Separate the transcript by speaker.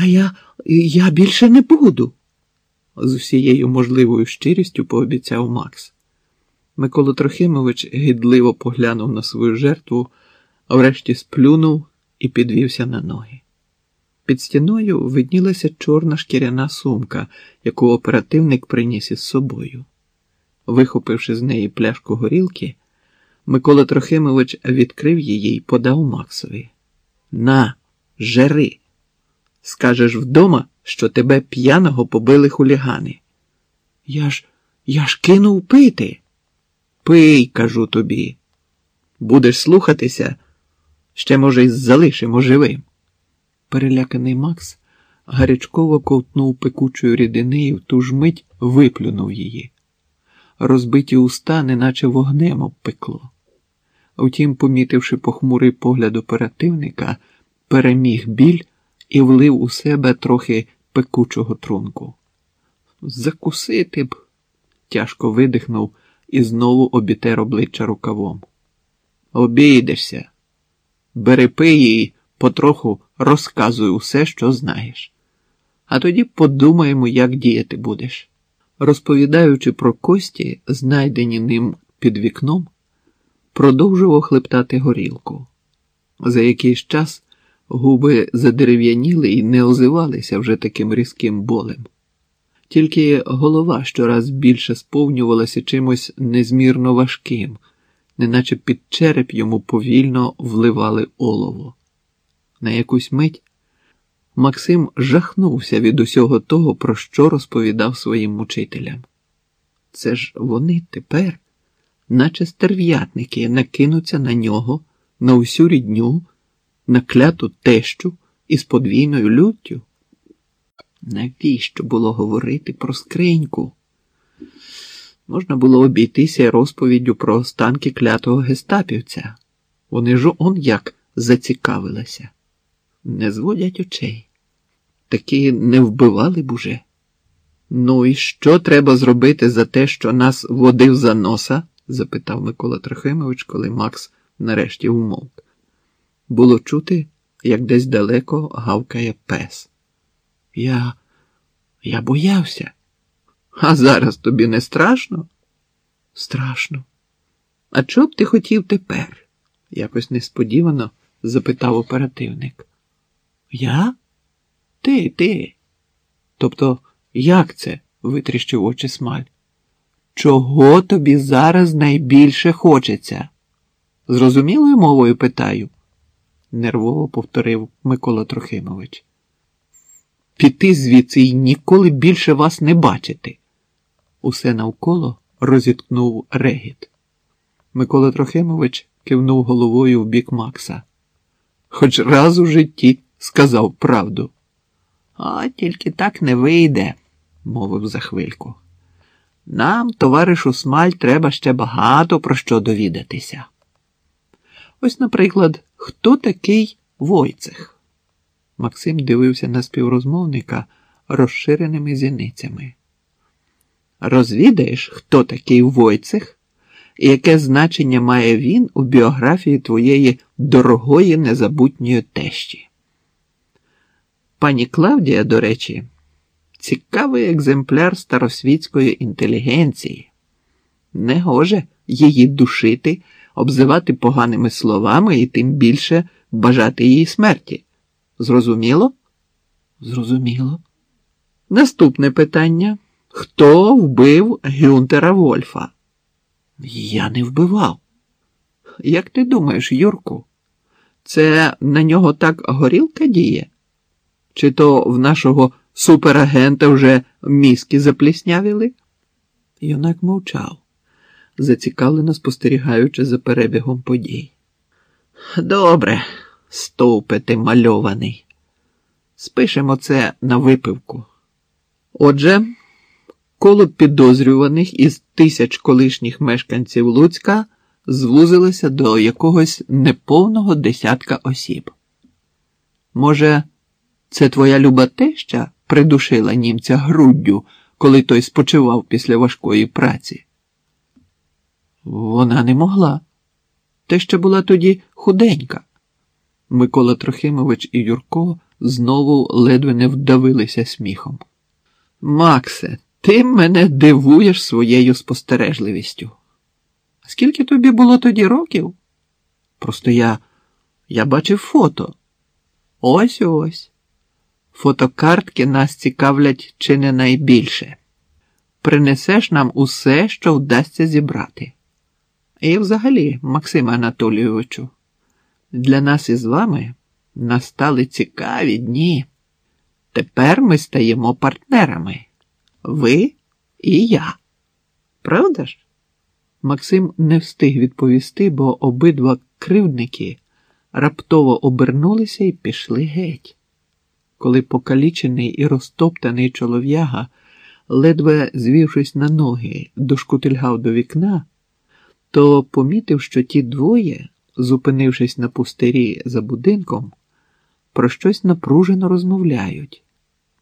Speaker 1: А я, я більше не буду, з усією можливою щирістю пообіцяв Макс. Микола Трохимович гідливо поглянув на свою жертву, а врешті сплюнув і підвівся на ноги. Під стіною виднілася чорна шкіряна сумка, яку оперативник приніс із собою. Вихопивши з неї пляшку горілки, Микола Трохимович відкрив її і подав Максові. На, жери. Скажеш вдома, що тебе п'яного побили хулігани. Я ж, я ж кинув пити. Пий, кажу тобі. Будеш слухатися, ще, може, й залишимо живим. Переляканий Макс гарячково ковтнув пекучої рідини в ту ж мить виплюнув її. Розбиті уста, неначе вогнем обпекло. Втім, помітивши похмурий погляд оперативника, переміг біль і влив у себе трохи пекучого трунку. Закусити б, тяжко видихнув і знову обітер обличчя рукавом. Обійдешся, бери пий і потроху розказуй усе, що знаєш. А тоді подумаємо, як діяти будеш. Розповідаючи про кості, знайдені ним під вікном, продовжував хлептати горілку. За якийсь час губи задерев'яніли і не озивалися вже таким різким болем. Тільки голова щораз більше сповнювалася чимось незмірно важким, неначе під череп йому повільно вливали олово. На якусь мить Максим жахнувся від усього того, про що розповідав своїм мучителям. Це ж вони тепер, наче стерв'ятники, накинуться на нього, на усю рідню, на кляту тещу із подвійною люттю. Навіщо було говорити про скриньку? Можна було обійтися розповіддю про останки клятого гестапівця. Вони ж он як зацікавилися. Не зводять очей. Такі не вбивали б уже. Ну і що треба зробити за те, що нас водив за носа? запитав Микола Трохимович, коли Макс нарешті умовк. Було чути, як десь далеко гавкає пес. Я я боявся. А зараз тобі не страшно? Страшно. А чого б ти хотів тепер? якось несподівано запитав оперативник. Я? Ти, ти. Тобто, як це? витріщив очі смаль. Чого тобі зараз найбільше хочеться? Зрозумілою мовою питаю, нервово повторив Микола Трохимович. Піти звідси і ніколи більше вас не бачити. Усе навколо розіткнув регіт. Микола Трохимович кивнув головою в бік Макса. Хоч раз у житті сказав правду. А тільки так не вийде, мовив за хвильку. Нам, товаришу Смаль, треба ще багато про що довідатися. Ось, наприклад, хто такий Войцех? Максим дивився на співрозмовника розширеними зіницями. Розвідаєш, хто такий Войцех і яке значення має він у біографії твоєї дорогої незабутньої тещі? Пані Клавдія, до речі, цікавий екземпляр старосвітської інтелігенції. Не гоже її душити, обзивати поганими словами і тим більше бажати її смерті. Зрозуміло? Зрозуміло. Наступне питання. Хто вбив Гюнтера Вольфа? Я не вбивав. Як ти думаєш, Юрку, це на нього так горілка діє? Чи то в нашого суперагента вже мізки запліснявіли? Юнак мовчав, зацікавлено спостерігаючи за перебігом подій. Добре, стовпи мальований. Спишемо це на випивку. Отже, коло підозрюваних із тисяч колишніх мешканців Луцька звузилося до якогось неповного десятка осіб. Може, це твоя люба теща придушила німця груддю, коли той спочивав після важкої праці? Вона не могла. Теща була тоді худенька. Микола Трохимович і Юрко знову ледве не вдавилися сміхом. Максе, ти мене дивуєш своєю спостережливістю. Скільки тобі було тоді років? Просто я, я бачив фото. Ось ось. Фотокартки нас цікавлять чи не найбільше. Принесеш нам усе, що вдасться зібрати. І взагалі, Максиме Анатолійовичу, для нас із вами настали цікаві дні. Тепер ми стаємо партнерами. Ви і я. Правда ж? Максим не встиг відповісти, бо обидва кривдники раптово обернулися і пішли геть. Коли покалічений і розтоптаний чолов'яга, ледве звівшись на ноги, дошкутильгав до вікна, то помітив, що ті двоє, зупинившись на пустирі за будинком, про щось напружено розмовляють.